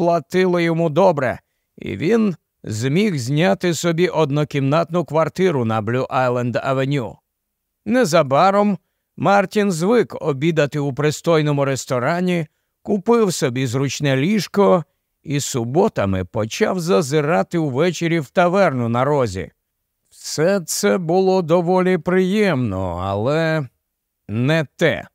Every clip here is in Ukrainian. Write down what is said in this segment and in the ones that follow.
платило йому добре, і він зміг зняти собі однокімнатну квартиру на Блю Айленд Авеню. Незабаром Мартін звик обідати у пристойному ресторані, купив собі зручне ліжко і суботами почав зазирати увечері в таверну на розі. Все це було доволі приємно, але не те.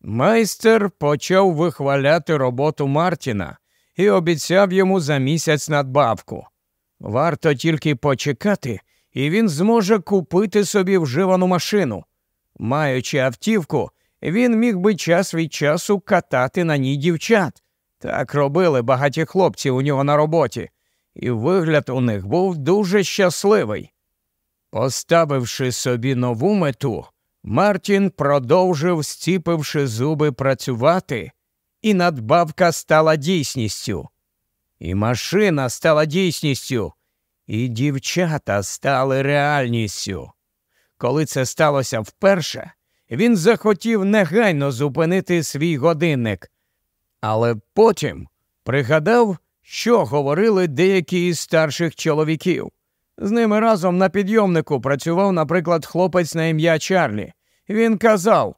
Майстер почав вихваляти роботу Мартіна і обіцяв йому за місяць надбавку. Варто тільки почекати, і він зможе купити собі вживану машину. Маючи автівку, він міг би час від часу катати на ній дівчат. Так робили багаті хлопці у нього на роботі, і вигляд у них був дуже щасливий. Поставивши собі нову мету, Мартін продовжив, стіпивши зуби працювати, і надбавка стала дійсністю. І машина стала дійсністю, і дівчата стали реальністю. Коли це сталося вперше, він захотів негайно зупинити свій годинник, але потім пригадав, що говорили деякі із старших чоловіків. З ними разом на підйомнику працював, наприклад, хлопець на ім'я Чарлі. Він казав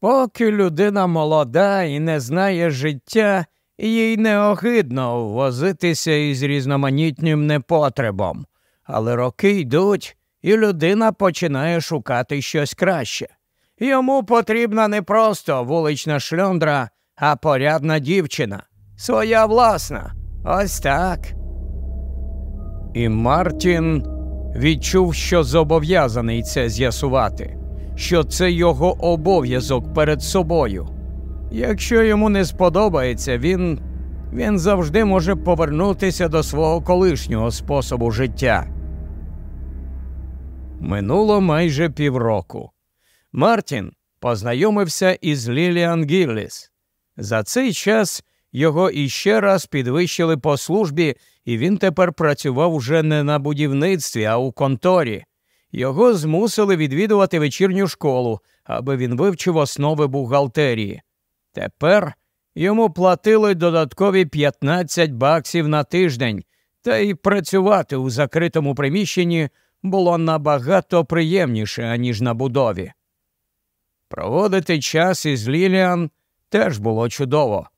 поки людина молода і не знає життя, їй неогидно возитися із різноманітним непотребом. Але роки йдуть, і людина починає шукати щось краще. Йому потрібна не просто вулична шльондра, а порядна дівчина. Своя власна. Ось так. І Мартін відчув, що зобов'язаний це з'ясувати, що це його обов'язок перед собою. Якщо йому не сподобається, він він завжди може повернутися до свого колишнього способу життя. Минуло майже півроку. Мартін познайомився із Ліліан Гілліс. За цей час його іще раз підвищили по службі, і він тепер працював уже не на будівництві, а у конторі. Його змусили відвідувати вечірню школу, аби він вивчив основи бухгалтерії. Тепер йому платили додаткові 15 баксів на тиждень, та й працювати у закритому приміщенні було набагато приємніше, аніж на будові. Проводити час із Ліліан теж було чудово.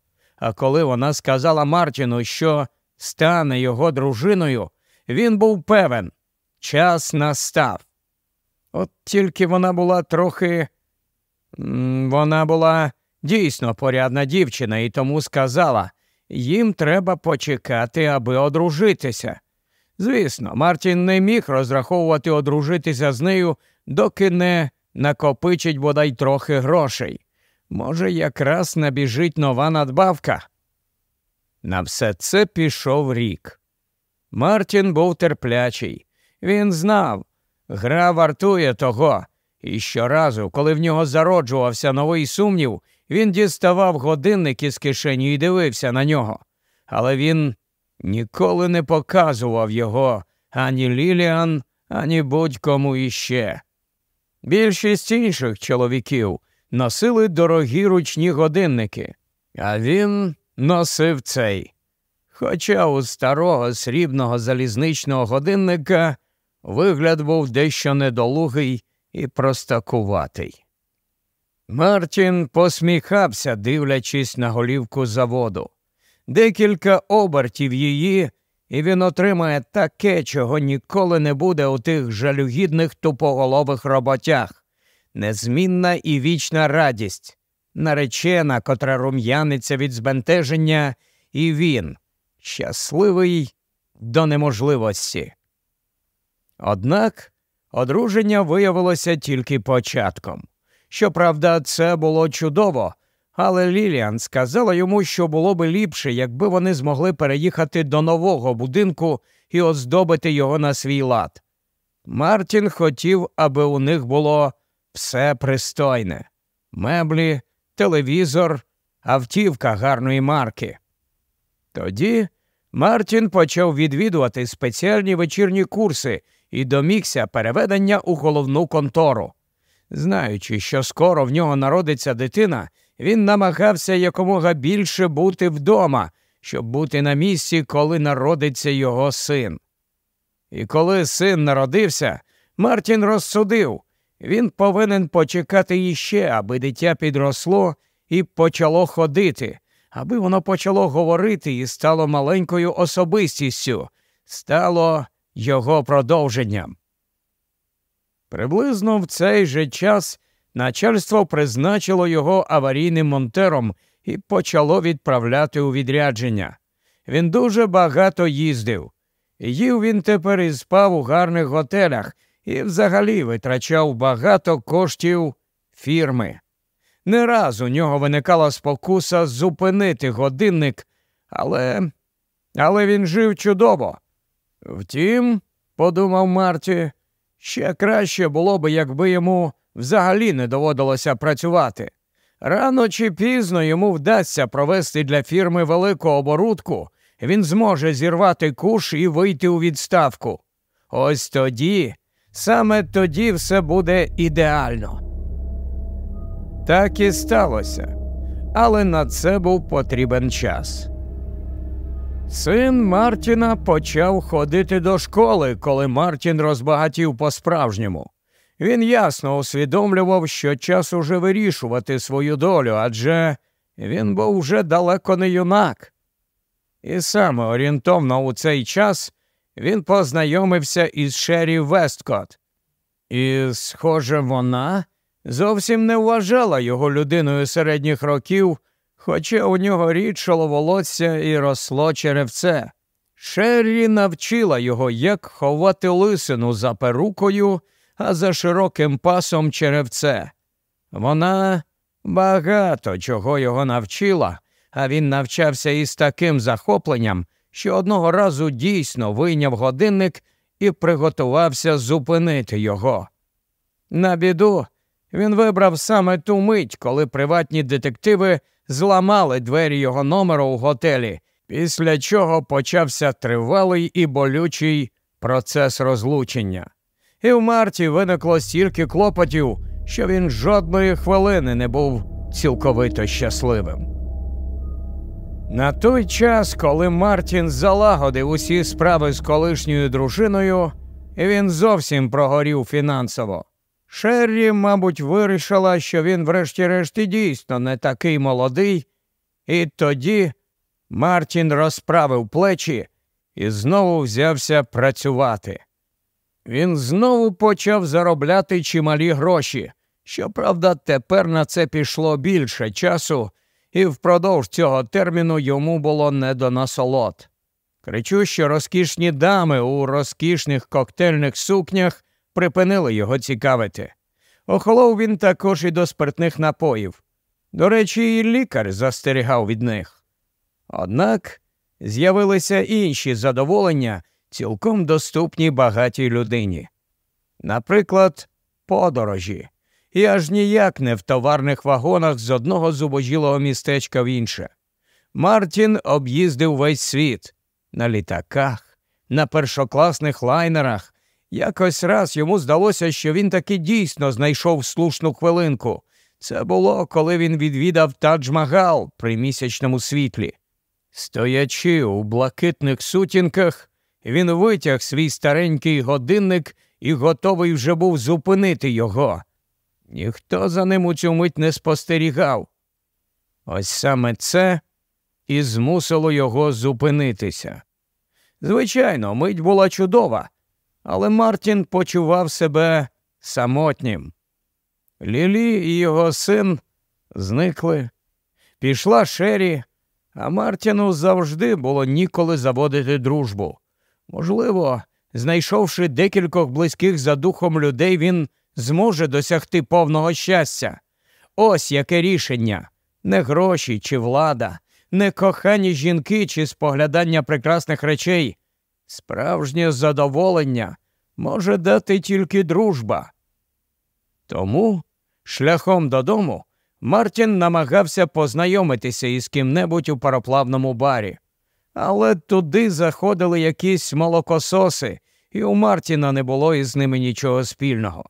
А коли вона сказала Мартіну, що стане його дружиною, він був певен, час настав. От тільки вона була трохи. Вона була дійсно порядна дівчина і тому сказала їм треба почекати, аби одружитися. Звісно, Мартін не міг розраховувати одружитися з нею, доки не накопичить бодай трохи грошей. Може, якраз набіжить нова надбавка. На все це пішов рік. Мартін був терплячий. Він знав, гра вартує того, і щоразу, коли в нього зароджувався новий сумнів, він діставав годинник із кишені і дивився на нього. Але він ніколи не показував його ані Ліліан, ані будь-кому іще. Більшість інших чоловіків носили дорогі ручні годинники, а він носив цей. Хоча у старого срібного залізничного годинника вигляд був дещо недолугий і простакуватий. Мартін посміхався, дивлячись на голівку заводу. Декілька обертів її, і він отримає таке, чого ніколи не буде у тих жалюгідних тупоголових роботях. Незмінна і вічна радість, наречена, котра рум'яниться від збентеження, і він щасливий до неможливості. Однак одруження виявилося тільки початком. Щоправда, це було чудово, але Ліліан сказала йому, що було би ліпше, якби вони змогли переїхати до нового будинку і оздобити його на свій лад. Мартін хотів, аби у них було все пристойне меблі, телевізор, автівка гарної марки. Тоді Мартін почав відвідувати спеціальні вечірні курси і домігся переведення у головну контору. Знаючи, що скоро в нього народиться дитина, він намагався якомога більше бути вдома, щоб бути на місці, коли народиться його син. І коли син народився, Мартін розсудив він повинен почекати іще, аби дитя підросло і почало ходити, аби воно почало говорити і стало маленькою особистістю, стало його продовженням. Приблизно в цей же час начальство призначило його аварійним монтером і почало відправляти у відрядження. Він дуже багато їздив. Їв він тепер і спав у гарних готелях і взагалі витрачав багато коштів фірми. Не раз у нього виникала спокуса зупинити годинник, але але він жив чудово. Втім, подумав Марті, ще краще було б, якби йому взагалі не доводилося працювати. Рано чи пізно йому вдасться провести для фірми велику оборудку, він зможе зірвати куш і вийти у відставку. Ось тоді, саме тоді все буде ідеально. Так і сталося, але на це був потрібен час. Син Мартіна почав ходити до школи, коли Мартін розбагатів по-справжньому. Він ясно усвідомлював, що час уже вирішувати свою долю, адже він був вже далеко не юнак. І саме орієнтовно у цей час він познайомився із Шері Весткот. І, схоже, вона зовсім не вважала його людиною середніх років, хоча у нього рідшало волосся і росло черевце. Шеррі навчила його, як ховати лисину за перукою, а за широким пасом черевце. Вона багато чого його навчила, а він навчався із таким захопленням, що одного разу дійсно вийняв годинник і приготувався зупинити його. На біду він вибрав саме ту мить, коли приватні детективи зламали двері його номеру у готелі, після чого почався тривалий і болючий процес розлучення. І в марті виникло стільки клопотів, що він жодної хвилини не був цілковито щасливим. На той час, коли Мартін залагодив усі справи з колишньою дружиною, він зовсім прогорів фінансово. Шеррі, мабуть, вирішила, що він, врешті-решт, дійсно не такий молодий, і тоді Мартін розправив плечі і знову взявся працювати. Він знову почав заробляти чималі гроші. Щоправда, тепер на це пішло більше часу, і впродовж цього терміну йому було не до насолод. Кричущі розкішні дами у розкішних коктейльних сукнях припинили його цікавити. Охолов він також і до спиртних напоїв. До речі, і лікар застерігав від них. Однак з'явилися інші задоволення, цілком доступні багатій людині. Наприклад, подорожі, і аж ніяк не в товарних вагонах з одного зубожілого містечка в інше. Мартін об'їздив весь світ на літаках, на першокласних лайнерах, Якось раз йому здалося, що він таки дійсно знайшов слушну хвилинку. Це було, коли він відвідав Тадж-Магал при місячному світлі. Стоячи у блакитних сутінках, він витяг свій старенький годинник і готовий вже був зупинити його. Ніхто за ним у цю мить не спостерігав. Ось саме це і змусило його зупинитися. Звичайно, мить була чудова але Мартін почував себе самотнім. Лілі і його син зникли. Пішла Шері, а Мартіну завжди було ніколи заводити дружбу. Можливо, знайшовши декількох близьких за духом людей, він зможе досягти повного щастя. Ось яке рішення не гроші чи влада, не кохані жінки чи споглядання прекрасних речей, Справжнє задоволення може дати тільки дружба. Тому, шляхом додому, Мартін намагався познайомитися із ким-небудь у пароплавному барі, але туди заходили якісь молокососи, і у Мартіна не було із ними нічого спільного.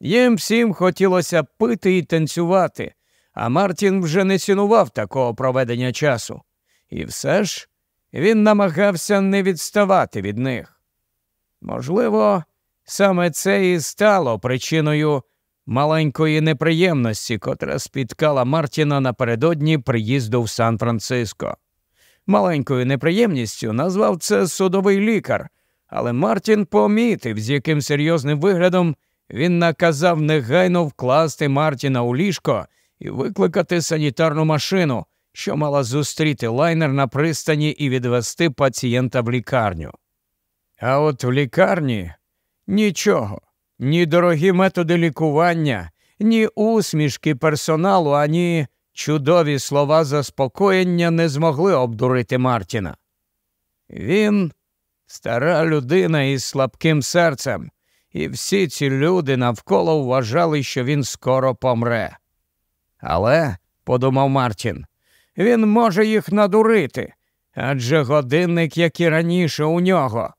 Їм всім хотілося пити і танцювати, а Мартін вже не цінував такого проведення часу. І все ж він намагався не відставати від них. Можливо, саме це і стало причиною маленької неприємності, котра спіткала Мартіна напередодні приїзду в Сан-Франциско. Маленькою неприємністю назвав це судовий лікар, але Мартін помітив, з яким серйозним виглядом він наказав негайно вкласти Мартіна у ліжко і викликати санітарну машину, що мала зустріти лайнер на пристані і відвести пацієнта в лікарню. А от в лікарні нічого, ні дорогі методи лікування, ні усмішки персоналу, ані чудові слова заспокоєння не змогли обдурити Мартіна. Він стара людина із слабким серцем, і всі ці люди навколо вважали, що він скоро помре. Але, подумав Мартін, він може їх надурити, адже годинник, як і раніше, у нього.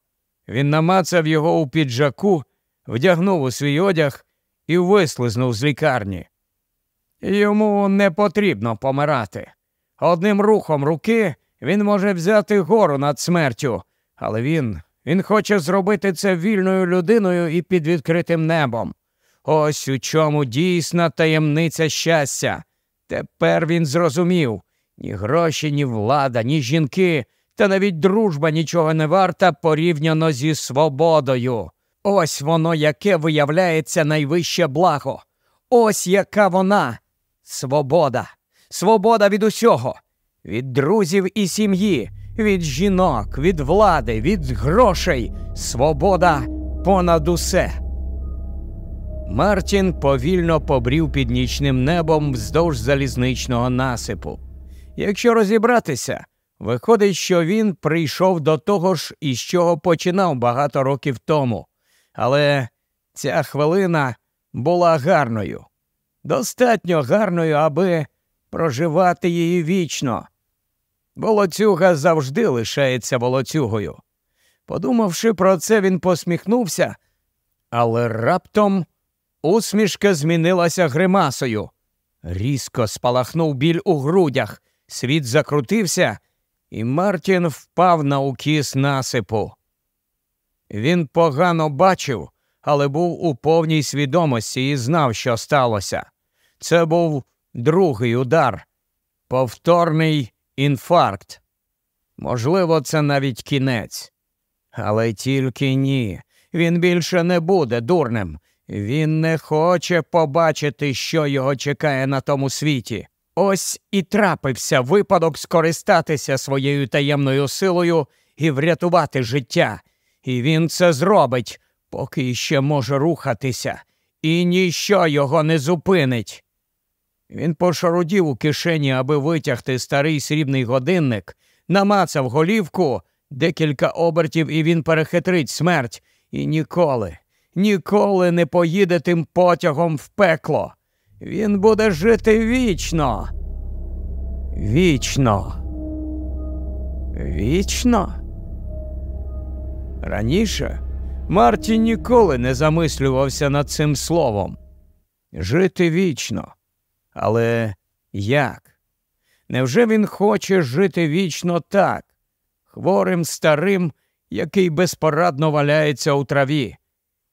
Він намацав його у піджаку, вдягнув у свій одяг і вислизнув з лікарні. Йому не потрібно помирати. Одним рухом руки він може взяти гору над смертю, але він він хоче зробити це вільною людиною і під відкритим небом. Ось у чому дійсна таємниця щастя. Тепер він зрозумів ні гроші, ні влада, ні жінки, та навіть дружба нічого не варта порівняно зі свободою. Ось воно, яке виявляється найвище благо. Ось яка вона свобода, свобода від усього, від друзів і сім'ї, від жінок, від влади, від грошей, свобода понад усе. Мартін повільно побрів під нічним небом вздовж залізничного насипу. Якщо розібратися, виходить, що він прийшов до того ж, із чого починав багато років тому. Але ця хвилина була гарною, достатньо гарною, аби проживати її вічно. Волоцюга завжди лишається волоцюгою. Подумавши про це, він посміхнувся, але раптом усмішка змінилася гримасою. Різко спалахнув біль у грудях, світ закрутився, і Мартін впав на укіс насипу. Він погано бачив, але був у повній свідомості і знав, що сталося. Це був другий удар, повторний інфаркт. Можливо, це навіть кінець. Але тільки ні. Він більше не буде дурним. Він не хоче побачити, що його чекає на тому світі. Ось і трапився випадок скористатися своєю таємною силою і врятувати життя. І він це зробить, поки ще може рухатися, і ніщо його не зупинить. Він пошарудів у кишені, аби витягти старий срібний годинник, намацав голівку, декілька обертів, і він перехитрить смерть, і ніколи, ніколи не поїде тим потягом в пекло. Він буде жити вічно. Вічно. Вічно. Раніше Мартін ніколи не замислювався над цим словом. Жити вічно. Але як? Невже він хоче жити вічно так, хворим старим, який безпорадно валяється у траві?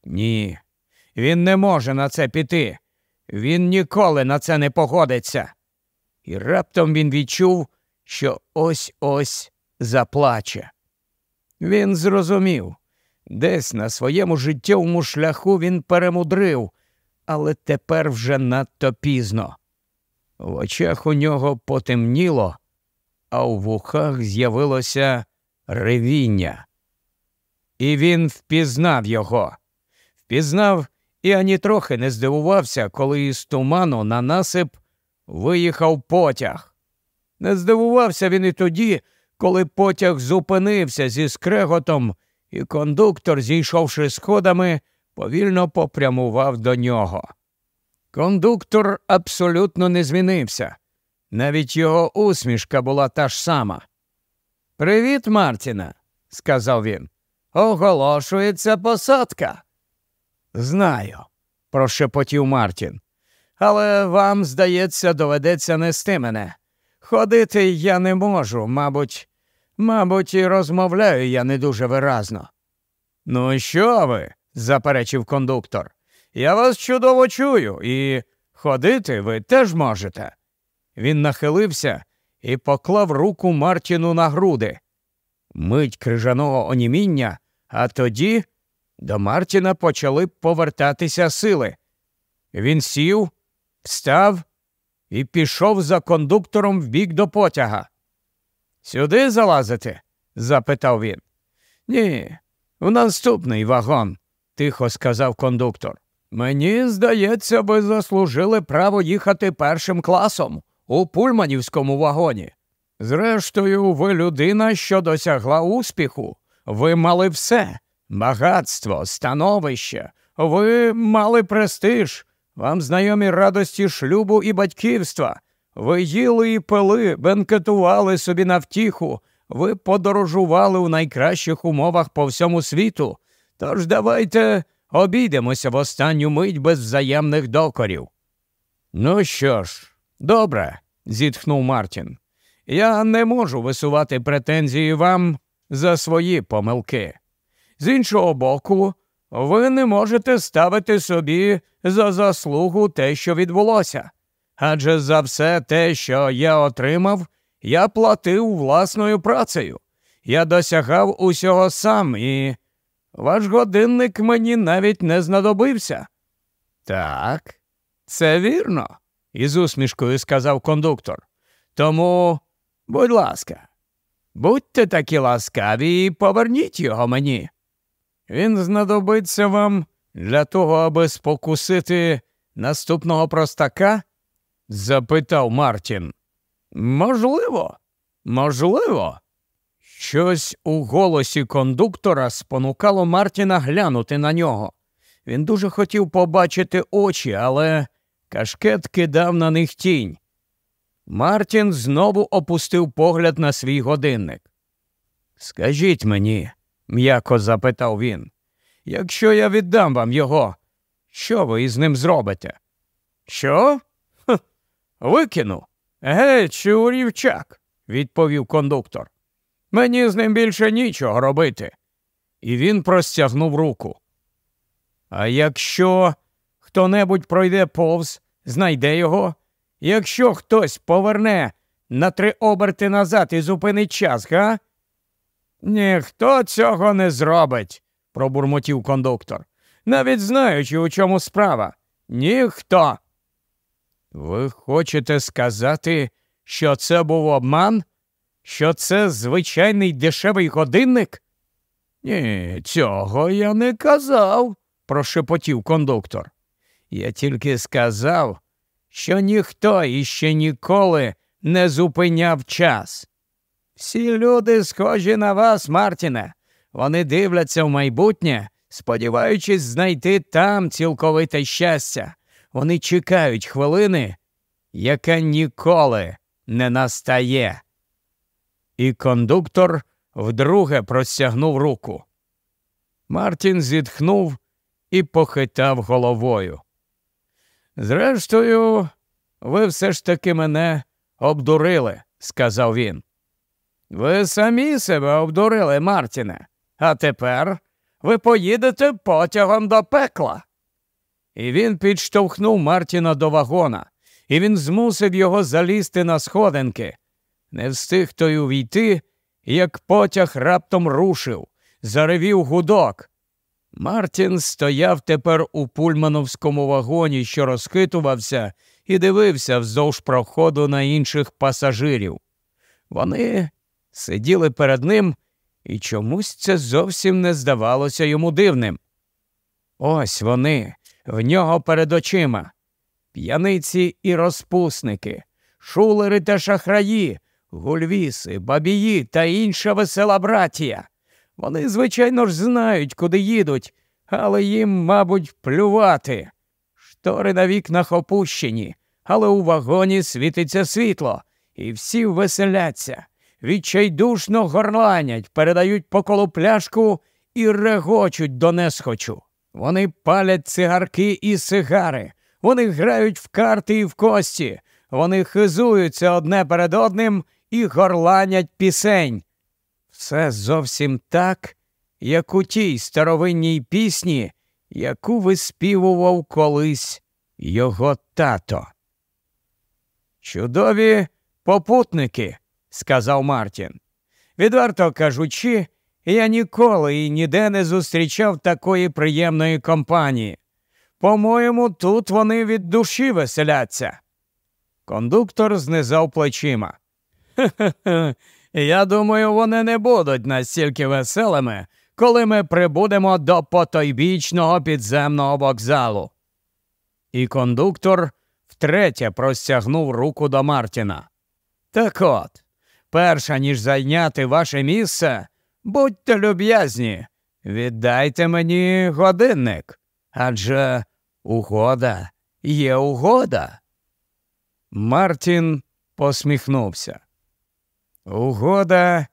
Ні, він не може на це піти. Він ніколи на це не погодиться. І раптом він відчув, що ось ось заплаче. Він зрозумів, десь на своєму життєвому шляху він перемудрив, але тепер вже надто пізно. В очах у нього потемніло, а у вухах з'явилося ревіння. І він впізнав його, впізнав і ані трохи не здивувався, коли із туману на насип виїхав потяг. Не здивувався він і тоді, коли потяг зупинився зі скреготом, і кондуктор, зійшовши сходами, повільно попрямував до нього. Кондуктор абсолютно не змінився. Навіть його усмішка була та ж сама. Привіт, Мартіне, сказав він. Оголошується посадка. Знаю, прошепотів Мартін. Але вам, здається, доведеться нести мене. Ходити я не можу, мабуть, Мабуть, і розмовляю я не дуже виразно. Ну, що ви? заперечив кондуктор. Я вас чудово чую, і ходити ви теж можете. Він нахилився і поклав руку Мартіну на груди. Мить крижаного оніміння, а тоді до Мартіна почали повертатися сили. Він сів, встав і пішов за кондуктором в бік до потяга. Сюди залазити? запитав він. Ні, в наступний вагон, тихо сказав кондуктор. Мені здається, ви заслужили право їхати першим класом у пульманівському вагоні. Зрештою, ви людина, що досягла успіху. Ви мали все багатство, становище, ви мали престиж, вам знайомі радості шлюбу і батьківства. Ви їли і пили, бенкетували собі на втіху, ви подорожували у найкращих умовах по всьому світу. Тож давайте обійдемося в останню мить без взаємних докорів. Ну що ж, добре, зітхнув Мартін. Я не можу висувати претензії вам за свої помилки. З іншого боку, ви не можете ставити собі за заслугу те, що відбулося. Адже за все те, що я отримав, я платив власною працею. Я досягав усього сам, і ваш годинник мені навіть не знадобився. Так, це вірно, із усмішкою сказав кондуктор. Тому, будь ласка, будьте такі ласкаві і поверніть його мені. Він знадобиться вам для того, аби спокусити наступного простака? запитав Мартін. Можливо, можливо. Щось у голосі кондуктора спонукало Мартіна глянути на нього. Він дуже хотів побачити очі, але кашкет кидав на них тінь. Мартін знову опустив погляд на свій годинник. Скажіть мені, м'яко запитав він, якщо я віддам вам його, що ви із ним зробите? Що? Х, викину. Геть, у рівчак, відповів кондуктор. Мені з ним більше нічого робити. І він простягнув руку. А якщо хто небудь пройде повз, знайде його, якщо хтось поверне на три оберти назад і зупинить час, га? Ніхто цього не зробить, пробурмотів кондуктор. Навіть знаючи, у чому справа. Ніхто. Ви хочете сказати, що це був обман? Що це звичайний дешевий годинник? Ні, цього я не казав, прошепотів кондуктор. Я тільки сказав, що ніхто іще ніколи не зупиняв час. Всі люди схожі на вас, Мартіне. Вони дивляться в майбутнє, сподіваючись знайти там цілковите щастя. Вони чекають хвилини, яка ніколи не настає. І кондуктор вдруге простягнув руку. Мартін зітхнув і похитав головою. Зрештою, ви все ж таки мене обдурили, сказав він. Ви самі себе обдурили, Мартіне, а тепер ви поїдете потягом до пекла. І він підштовхнув Мартіна до вагона, і він змусив його залізти на сходинки. Не встиг той увійти, як потяг раптом рушив, заревів гудок. Мартін стояв тепер у пульмановському вагоні, що розхитувався, і дивився вздовж проходу на інших пасажирів. Вони сиділи перед ним, і чомусь це зовсім не здавалося йому дивним. Ось вони, в нього перед очима. П'яниці і розпусники, шулери та шахраї, гульвіси, бабії та інша весела братія. Вони, звичайно ж, знають, куди їдуть, але їм, мабуть, плювати. Штори на вікнах опущені, але у вагоні світиться світло, і всі веселяться, відчайдушно горланять, передають по колу пляшку і регочуть до несхочу. Вони палять цигарки і сигари, вони грають в карти і в кості, вони хизуються одне перед одним і горланять пісень. Все зовсім так, як у тій старовинній пісні, яку виспівував колись його тато. Чудові попутники, сказав Мартін. Відверто кажучи, я ніколи і ніде не зустрічав такої приємної компанії. По-моєму, тут вони від душі веселяться. Кондуктор знизав плечима. Я думаю, вони не будуть настільки веселими, коли ми прибудемо до потойбічного підземного вокзалу. І кондуктор втретє простягнув руку до Мартіна. Так от, перша ніж зайняти ваше місце, будьте люб'язні, віддайте мені годинник. Адже угода є угода. Мартін посміхнувся. Угода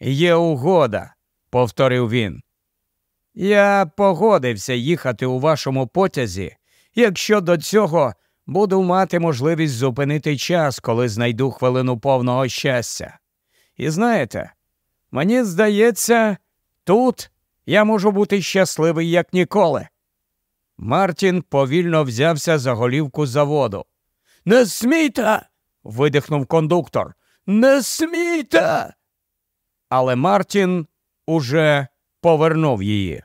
є угода, повторив він. Я погодився їхати у вашому потязі, якщо до цього буду мати можливість зупинити час, коли знайду хвилину повного щастя. І знаєте, мені здається, тут я можу бути щасливий як ніколи. Мартін повільно взявся за голівку заводу. Не смійте. видихнув кондуктор. Не смійте. Але Мартін уже повернув її.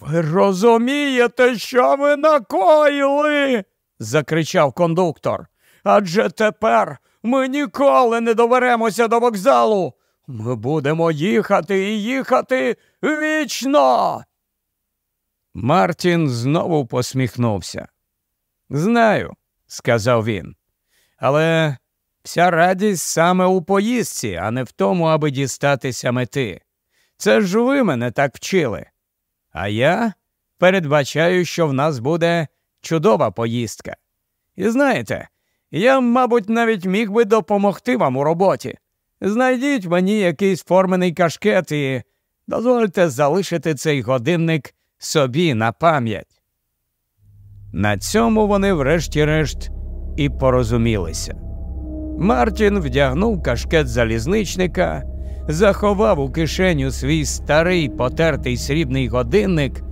Ви розумієте, що ви накоїли? закричав кондуктор. Адже тепер ми ніколи не доберемося до вокзалу. Ми будемо їхати і їхати вічно. Мартін знову посміхнувся. Знаю, сказав він. Але вся радість саме у поїздці, а не в тому, аби дістатися мети. Це ж ви мене так вчили. А я передбачаю, що в нас буде чудова поїздка. І знаєте, я, мабуть, навіть міг би допомогти вам у роботі. Знайдіть мені якийсь формений кашкет і дозвольте залишити цей годинник собі на пам'ять. На цьому вони, врешті-решт, і порозумілися. Мартін вдягнув кашкет залізничника, заховав у кишеню свій старий потертий срібний годинник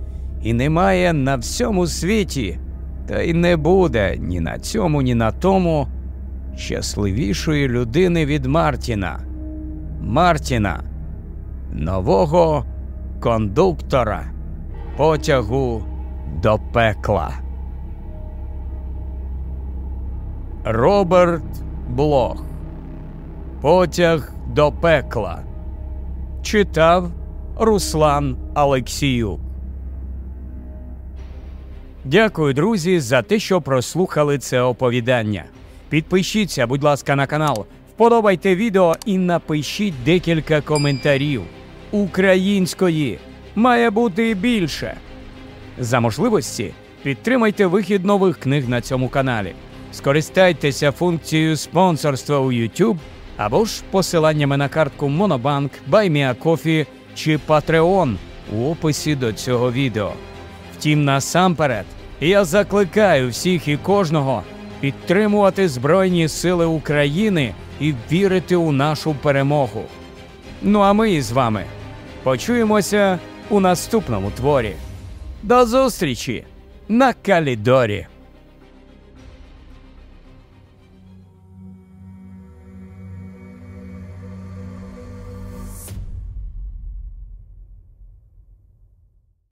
і немає на всьому світі, та й не буде ні на цьому, ні на тому щасливішої людини від Мартіна. Мартіна, нового кондуктора потягу до пекла. Роберт Блох. Потяг до пекла. Читав Руслан Алексіюк. Дякую, друзі, за те, що прослухали це оповідання. Підпишіться, будь ласка, на канал, вподобайте відео і напишіть декілька коментарів. Української має бути більше. За можливості підтримайте вихід нових книг на цьому каналі. Скористайтеся функцією спонсорства у YouTube або ж посиланнями на картку Monobank, BuyMeACoffee чи Patreon у описі до цього відео. Втім, насамперед, я закликаю всіх і кожного підтримувати Збройні Сили України і вірити у нашу перемогу. Ну а ми із вами почуємося у наступному творі. До зустрічі на Калідорі!